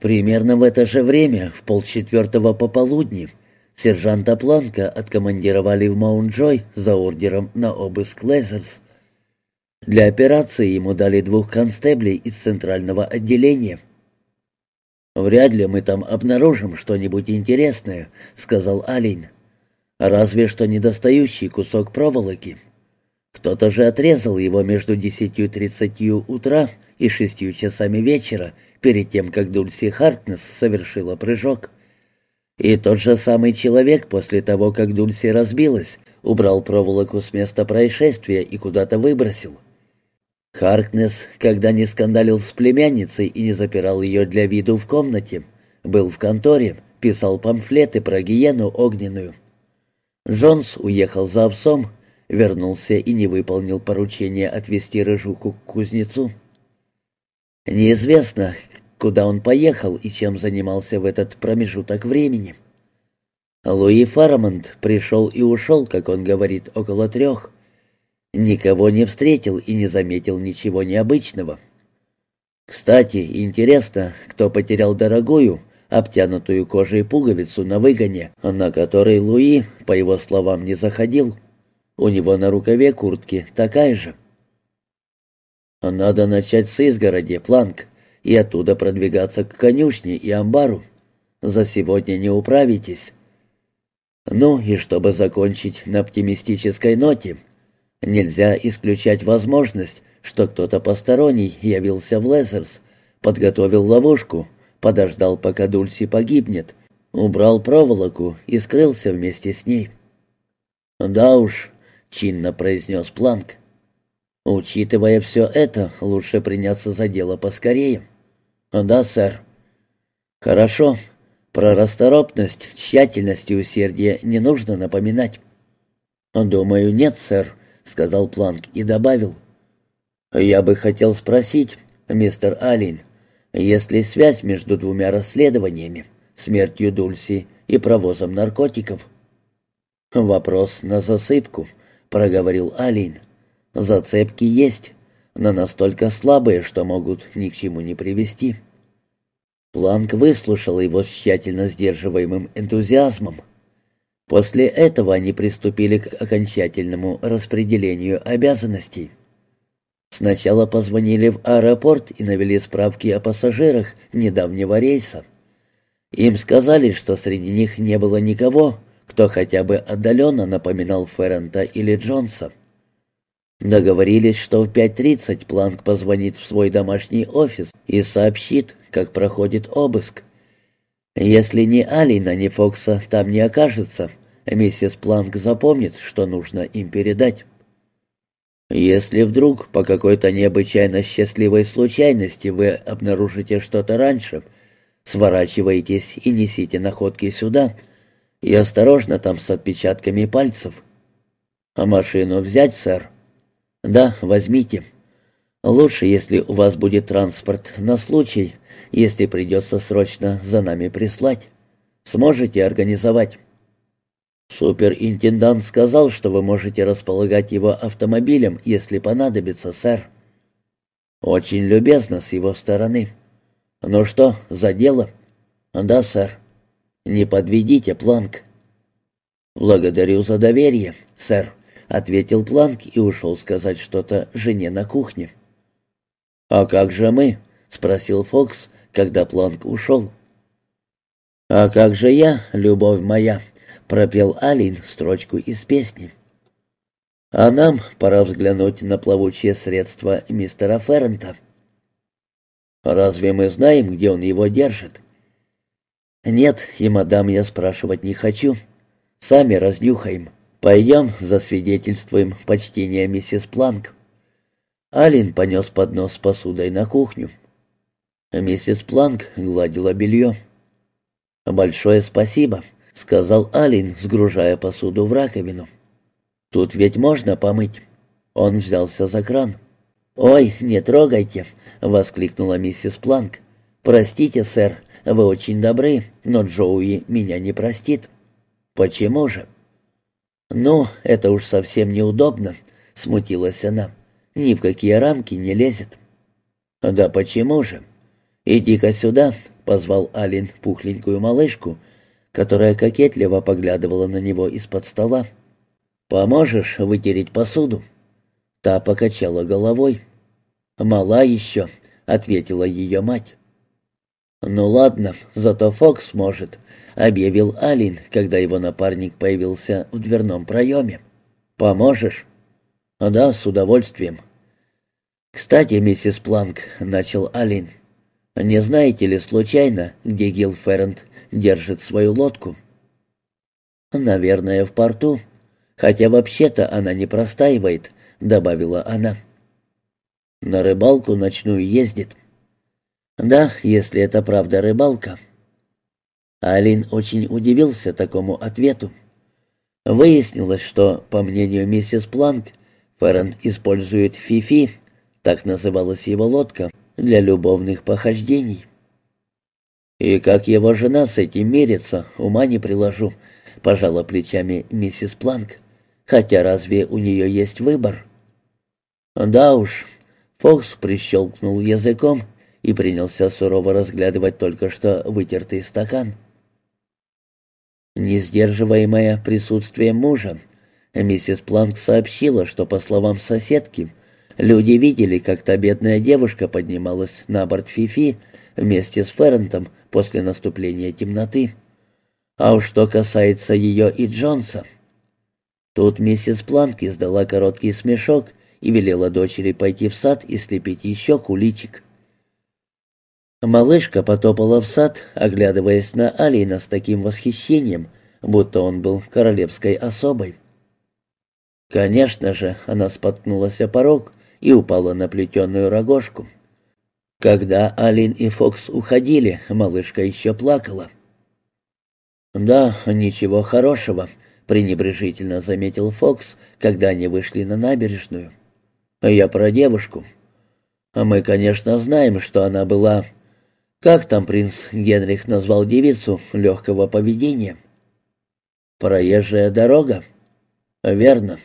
Примерно в это же время, в полчетвертого пополудни, сержанта Планка откомандировали в Маунт-Джой за ордером на обыск Лезерс. Для операции ему дали двух констеблей из центрального отделения. «Вряд ли мы там обнаружим что-нибудь интересное», — сказал Алин. «Разве что недостающий кусок проволоки. Кто-то же отрезал его между десятью тридцатью утра и шестью часами вечера, перед тем, как Дульси Харкнес совершила прыжок. И тот же самый человек после того, как Дульси разбилась, убрал проволоку с места происшествия и куда-то выбросил. Харкнес, когда не скандалил с племянницей и не запирал ее для виду в комнате, был в конторе, писал памфлеты про гиену огненную. Джонс уехал за овсом, вернулся и не выполнил поручение отвезти рыжуку к кузнецу. Неизвестно, куда он поехал и чем занимался в этот промежуток времени. Луи Фарамонт пришел и ушел, как он говорит, около трех. Никого не встретил и не заметил ничего необычного. Кстати, интересно, кто потерял дорогую, обтянутую кожей пуговицу на выгоне, на которой Луи, по его словам, не заходил. У него на рукаве куртки такая же. «Надо начать с изгороди, Планк», и оттуда продвигаться к конюшне и амбару. За сегодня не управитесь. Ну и чтобы закончить на оптимистической ноте, нельзя исключать возможность, что кто-то посторонний явился в Лезерс, подготовил ловушку, подождал, пока Дульси погибнет, убрал проволоку и скрылся вместе с ней. «Да уж», — чинно произнес Планк, — «учитывая все это, лучше приняться за дело поскорее». «Да, сэр». «Хорошо. Про расторопность, тщательность и усердие не нужно напоминать». «Думаю, нет, сэр», — сказал Планк и добавил. «Я бы хотел спросить, мистер Аллен, есть ли связь между двумя расследованиями, смертью Дульси и провозом наркотиков?» «Вопрос на засыпку», — проговорил Алин. «Зацепки есть, но настолько слабые, что могут ни к чему не привести. Планк выслушал его с тщательно сдерживаемым энтузиазмом. После этого они приступили к окончательному распределению обязанностей. Сначала позвонили в аэропорт и навели справки о пассажирах недавнего рейса. Им сказали, что среди них не было никого, кто хотя бы отдаленно напоминал Феррента или Джонса. Договорились, что в 5.30 Планк позвонит в свой домашний офис и сообщит, как проходит обыск. Если ни Алина, ни Фокса там не окажется, миссис Планк запомнит, что нужно им передать. Если вдруг по какой-то необычайно счастливой случайности вы обнаружите что-то раньше, сворачивайтесь и несите находки сюда, и осторожно там с отпечатками пальцев. А машину взять, сэр? «Да, возьмите. Лучше, если у вас будет транспорт на случай, если придется срочно за нами прислать. Сможете организовать?» «Суперинтендант сказал, что вы можете располагать его автомобилем, если понадобится, сэр». «Очень любезно с его стороны». «Ну что, за дело?» «Да, сэр». «Не подведите, Планк». «Благодарю за доверие, сэр» ответил Планк и ушел сказать что-то жене на кухне. «А как же мы?» — спросил Фокс, когда Планк ушел. «А как же я, любовь моя?» — пропел Алин строчку из песни. «А нам пора взглянуть на плавучие средства мистера Феррента». «Разве мы знаем, где он его держит?» «Нет, и мадам я спрашивать не хочу. Сами разнюхаем». «Пойдем, засвидетельствуем почтение миссис Планк». Алин понес поднос с посудой на кухню. Миссис Планк гладила белье. «Большое спасибо», — сказал Алин, сгружая посуду в раковину. «Тут ведь можно помыть». Он взялся за кран. «Ой, не трогайте!» — воскликнула миссис Планк. «Простите, сэр, вы очень добры, но Джоуи меня не простит». «Почему же?» «Ну, это уж совсем неудобно», — смутилась она. «Ни в какие рамки не лезет». «Да почему же? Иди-ка сюда, позвал Алин пухленькую малышку, которая кокетливо поглядывала на него из-под стола. «Поможешь вытереть посуду?» Та покачала головой. «Мала еще», — ответила ее мать. «Ну ладно, зато Фокс может», — объявил Алин, когда его напарник появился в дверном проеме. «Поможешь?» «Да, с удовольствием». «Кстати, миссис Планк», — начал Алин, — «не знаете ли случайно, где Гил Феррент держит свою лодку?» «Наверное, в порту. Хотя вообще-то она не простаивает», — добавила она. «На рыбалку ночную ездит». «Да, если это правда рыбалка». Алин очень удивился такому ответу. Выяснилось, что, по мнению миссис Планк, Феррент использует фифи, так называлась его лодка, для любовных похождений. «И как его жена с этим мирится, ума не приложу», — пожала плечами миссис Планк. «Хотя разве у нее есть выбор?» «Да уж», — Фокс прищелкнул языком и принялся сурово разглядывать только что вытертый стакан. Несдерживаемое присутствие мужа, миссис Планк сообщила, что, по словам соседки, люди видели, как та бедная девушка поднималась на борт Фифи вместе с Феррентом после наступления темноты. А уж что касается ее и Джонса... Тут миссис Планк издала короткий смешок и велела дочери пойти в сад и слепить еще куличик. Малышка потопала в сад, оглядываясь на Алина с таким восхищением, будто он был королевской особой. Конечно же, она споткнулась о порог и упала на плетеную рогожку. Когда Алин и Фокс уходили, малышка еще плакала. «Да, ничего хорошего», — пренебрежительно заметил Фокс, когда они вышли на набережную. «Я про девушку. А мы, конечно, знаем, что она была... Как там принц Генрих назвал девицу легкого поведения?» «Проезжая дорога?» «Верно.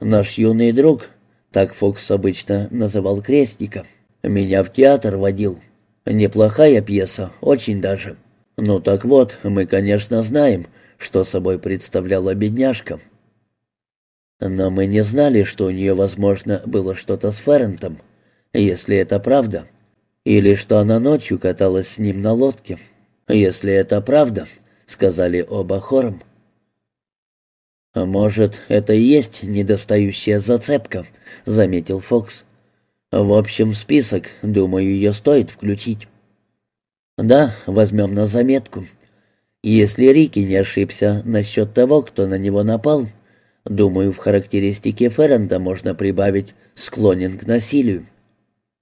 Наш юный друг, так Фокс обычно называл крестника». Меня в театр водил. Неплохая пьеса, очень даже. Ну так вот, мы, конечно, знаем, что собой представляла бедняжка. Но мы не знали, что у нее, возможно, было что-то с Феррентом, если это правда. Или что она ночью каталась с ним на лодке. Если это правда, сказали оба хором. «Может, это и есть недостающая зацепка», — заметил Фокс. В общем, список, думаю, ее стоит включить. Да, возьмем на заметку. Если Рики не ошибся насчет того, кто на него напал, думаю, в характеристике Ферренда можно прибавить «склонен к насилию».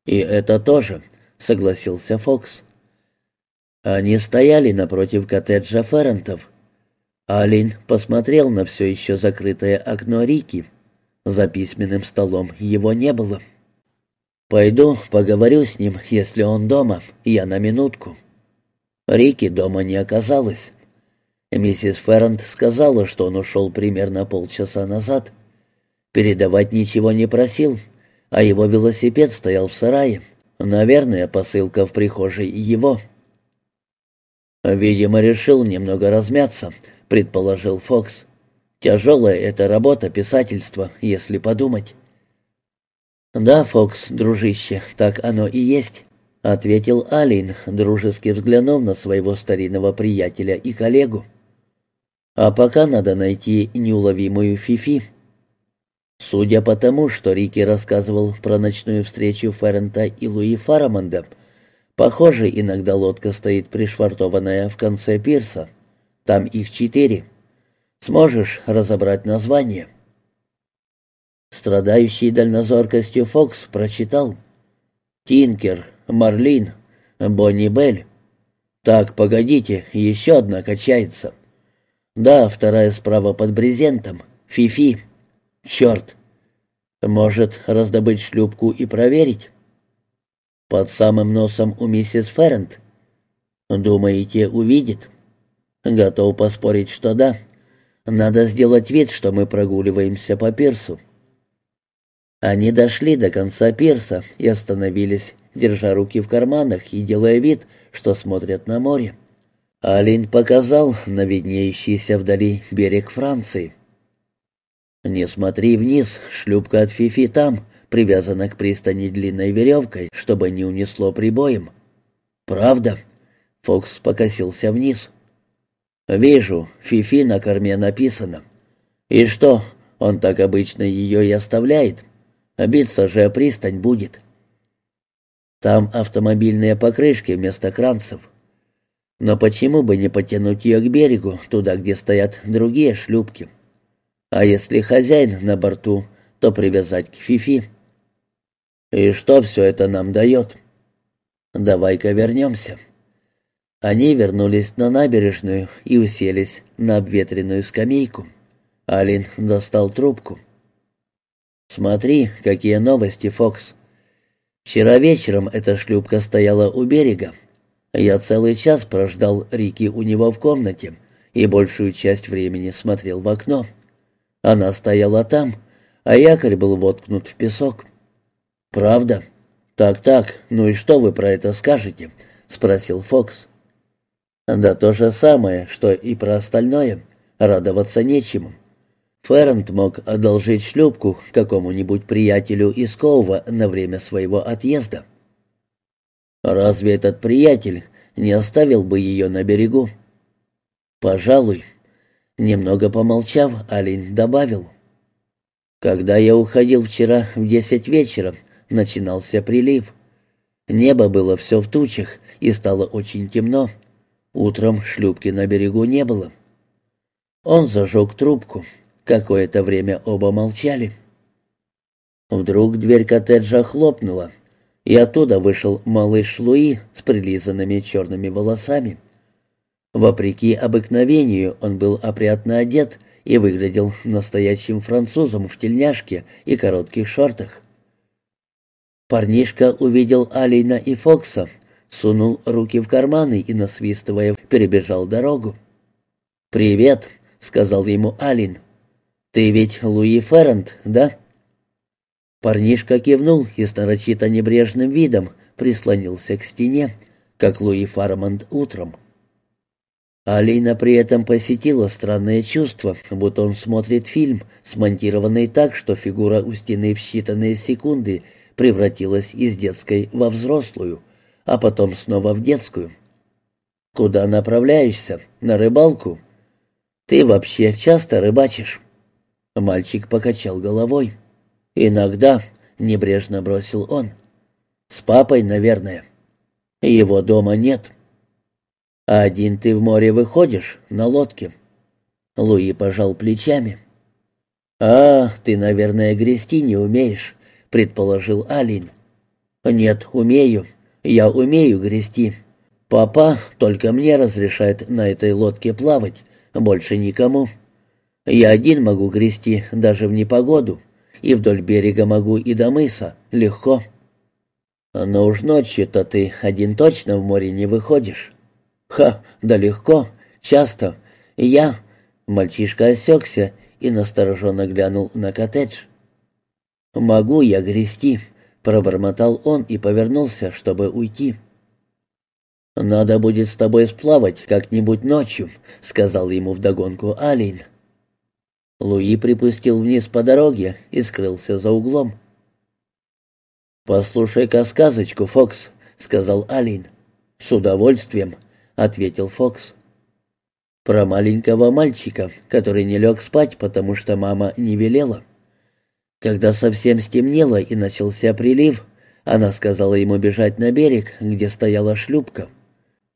И это тоже, согласился Фокс. Они стояли напротив коттеджа Феррентов. Алин посмотрел на все еще закрытое окно Рики. За письменным столом его не было. «Пойду поговорю с ним, если он дома. Я на минутку». Рики дома не оказалось. Миссис Ферранд сказала, что он ушел примерно полчаса назад. Передавать ничего не просил, а его велосипед стоял в сарае. Наверное, посылка в прихожей его. «Видимо, решил немного размяться», — предположил Фокс. «Тяжелая эта работа писательства, если подумать». «Да, Фокс, дружище, так оно и есть», — ответил Алин, дружески взглянув на своего старинного приятеля и коллегу. «А пока надо найти неуловимую Фифи». Судя по тому, что Рики рассказывал про ночную встречу Феррента и Луи Фарамонда, похоже, иногда лодка стоит пришвартованная в конце пирса. Там их четыре. Сможешь разобрать название?» Страдающий дальнозоркостью Фокс прочитал «Тинкер, Марлин, Бонни Белль». «Так, погодите, еще одна качается». «Да, вторая справа под брезентом. Фифи. Черт! Может, раздобыть шлюпку и проверить?» «Под самым носом у миссис Феррент?» «Думаете, увидит?» «Готов поспорить, что да. Надо сделать вид, что мы прогуливаемся по пирсу». Они дошли до конца пирса и остановились держа руки в карманах и делая вид, что смотрят на море. Алин показал на виднеющийся вдали берег Франции. «Не смотри вниз, шлюпка от Фифи там», привязана к пристани длинной веревкой, чтобы не унесло прибоем. «Правда?» — Фокс покосился вниз. «Вижу, Фифи на корме написано. И что, он так обычно ее и оставляет? Биться же пристань будет». «Там автомобильные покрышки вместо кранцев. Но почему бы не потянуть ее к берегу, туда, где стоят другие шлюпки? А если хозяин на борту, то привязать к Фифи?» «И что все это нам дает?» «Давай-ка вернемся». Они вернулись на набережную и уселись на обветренную скамейку. Алин достал трубку. «Смотри, какие новости, Фокс. Вчера вечером эта шлюпка стояла у берега. Я целый час прождал Рики у него в комнате и большую часть времени смотрел в окно. Она стояла там, а якорь был воткнут в песок. «Правда?» «Так-так, ну и что вы про это скажете?» — спросил Фокс. «Да то же самое, что и про остальное. Радоваться нечему. Феррент мог одолжить шлюпку какому-нибудь приятелю из Коува на время своего отъезда. Разве этот приятель не оставил бы ее на берегу?» «Пожалуй». Немного помолчав, Алин добавил. «Когда я уходил вчера в десять вечера, начинался прилив. Небо было все в тучах, и стало очень темно. Утром шлюпки на берегу не было. Он зажег трубку. Какое-то время оба молчали. Вдруг дверь коттеджа хлопнула, и оттуда вышел малыш Луи с прилизанными черными волосами. Вопреки обыкновению он был опрятно одет и выглядел настоящим французом в тельняшке и коротких шортах. Парнишка увидел Алина и Фокса, сунул руки в карманы и, насвистывая, перебежал дорогу. «Привет», — сказал ему Алин. «Ты ведь Луи Феррент, да?» Парнишка кивнул и с нарочито небрежным видом прислонился к стене, как Луи Фармонт утром. Алина при этом посетила странное чувство, будто он смотрит фильм, смонтированный так, что фигура у стены в считанные секунды — превратилась из детской во взрослую, а потом снова в детскую. «Куда направляешься? На рыбалку?» «Ты вообще часто рыбачишь?» Мальчик покачал головой. «Иногда», — небрежно бросил он. «С папой, наверное. Его дома нет». «А один ты в море выходишь, на лодке?» Луи пожал плечами. «А, ты, наверное, грести не умеешь. — предположил Алин. «Нет, умею. Я умею грести. Папа только мне разрешает на этой лодке плавать, больше никому. Я один могу грести даже в непогоду, и вдоль берега могу и до мыса, легко». «Но уж ночью-то ты один точно в море не выходишь». «Ха, да легко, часто. Я...» Мальчишка осекся и настороженно глянул на коттедж. «Могу я грести», — пробормотал он и повернулся, чтобы уйти. «Надо будет с тобой сплавать как-нибудь ночью», — сказал ему вдогонку Алин. Луи припустил вниз по дороге и скрылся за углом. «Послушай-ка сказочку, Фокс», — сказал Алин. «С удовольствием», — ответил Фокс. «Про маленького мальчика, который не лег спать, потому что мама не велела». Когда совсем стемнело и начался прилив, она сказала ему бежать на берег, где стояла шлюпка.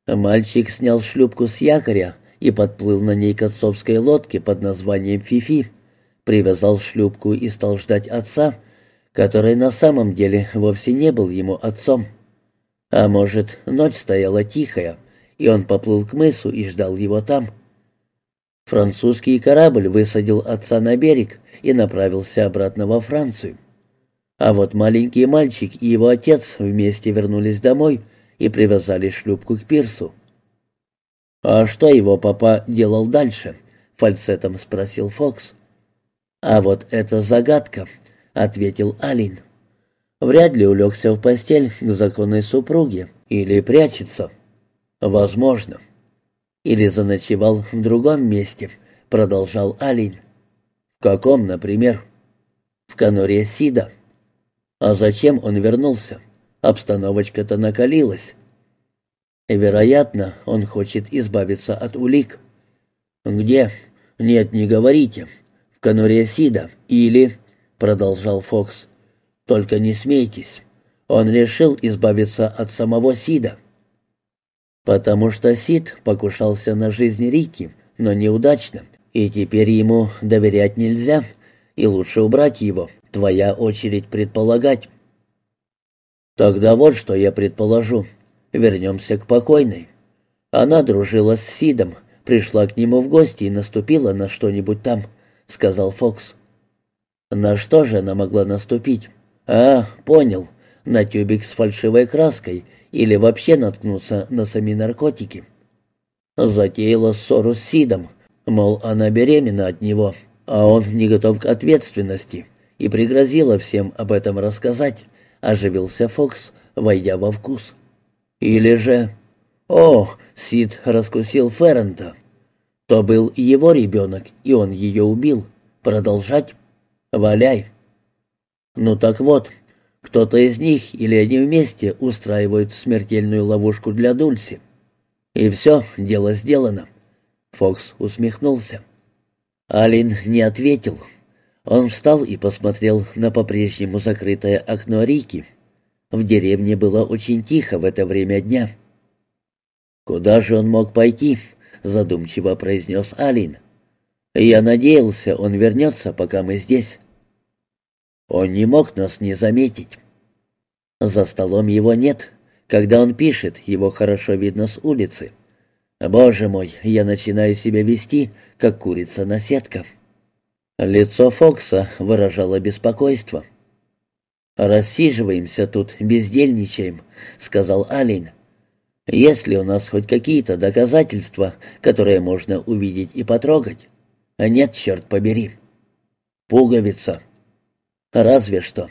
Мальчик снял шлюпку с якоря и подплыл на ней к отцовской лодке под названием «Фифи», привязал шлюпку и стал ждать отца, который на самом деле вовсе не был ему отцом. А может, ночь стояла тихая, и он поплыл к мысу и ждал его там. Французский корабль высадил отца на берег, и направился обратно во Францию. А вот маленький мальчик и его отец вместе вернулись домой и привязали шлюпку к пирсу. «А что его папа делал дальше?» — фальцетом спросил Фокс. «А вот это загадка», — ответил Алин. Вряд ли улегся в постель к законной супруге или прячется. Возможно. Или заночевал в другом месте, продолжал Алин. В каком, например? В конуре Сида. А зачем он вернулся? Обстановочка-то накалилась. Вероятно, он хочет избавиться от улик. Где? Нет, не говорите. В конуре Сида. Или, продолжал Фокс, только не смейтесь. Он решил избавиться от самого Сида. Потому что Сид покушался на жизнь Рики, но неудачно, и теперь ему доверять нельзя, и лучше убрать его. Твоя очередь предполагать. Тогда вот что я предположу. Вернемся к покойной. Она дружила с Сидом, пришла к нему в гости и наступила на что-нибудь там, сказал Фокс. На что же она могла наступить? А, понял, на тюбик с фальшивой краской или вообще наткнуться на сами наркотики. Затеяла ссору с Сидом, мол, она беременна от него, а он не готов к ответственности, и пригрозила всем об этом рассказать, оживился Фокс, войдя во вкус. Или же... О, Сид раскусил Феррента. То был его ребенок, и он ее убил. Продолжать? Валяй. Ну так вот, кто-то из них или они вместе устраивают смертельную ловушку для Дульси. И все, дело сделано. Фокс усмехнулся. Алин не ответил. Он встал и посмотрел на по-прежнему закрытое окно Рики. В деревне было очень тихо в это время дня. «Куда же он мог пойти?» — задумчиво произнес Алин. «Я надеялся, он вернется, пока мы здесь». Он не мог нас не заметить. За столом его нет. Когда он пишет, его хорошо видно с улицы. Боже мой, я начинаю себя вести, как курица на сетка. Лицо Фокса выражало беспокойство. «Рассиживаемся тут, бездельничаем», — сказал Алин. «Есть ли у нас хоть какие-то доказательства, которые можно увидеть и потрогать?» «Нет, черт побери». «Пуговица». «Разве что».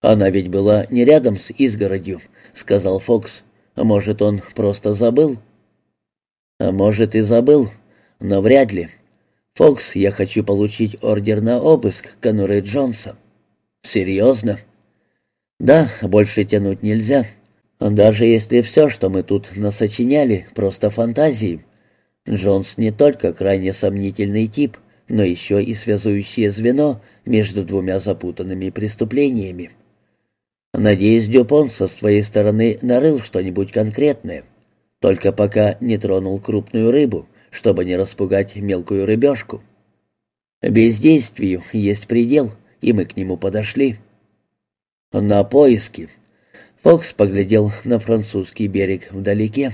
«Она ведь была не рядом с изгородью», — сказал Фокс. «Может, он просто забыл?» «А может, и забыл, но вряд ли. Фокс, я хочу получить ордер на обыск Конуре Джонса». «Серьезно?» «Да, больше тянуть нельзя. Даже если все, что мы тут насочиняли, просто фантазии. Джонс не только крайне сомнительный тип, но еще и связующее звено между двумя запутанными преступлениями. Надеюсь, Дюпон со своей стороны нарыл что-нибудь конкретное, только пока не тронул крупную рыбу, чтобы не распугать мелкую рыбешку. Бездействию есть предел, и мы к нему подошли. На поиски. Фокс поглядел на французский берег вдалеке.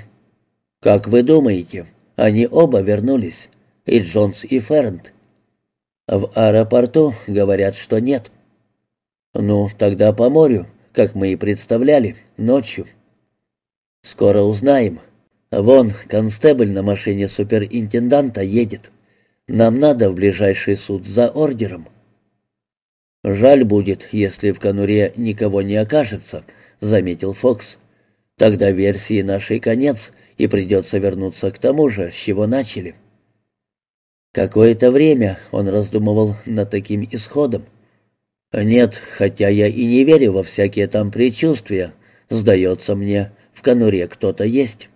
«Как вы думаете, они оба вернулись, и Джонс, и Фернт?» В аэропорту говорят, что нет. Ну, тогда по морю, как мы и представляли, ночью. Скоро узнаем. Вон, констебль на машине суперинтенданта едет. Нам надо в ближайший суд за ордером. Жаль будет, если в конуре никого не окажется, заметил Фокс. Тогда версии нашей конец, и придется вернуться к тому же, с чего начали. Какое-то время он раздумывал над таким исходом. Нет, хотя я и не верю во всякие там предчувствия, сдается мне, в конуре кто-то есть.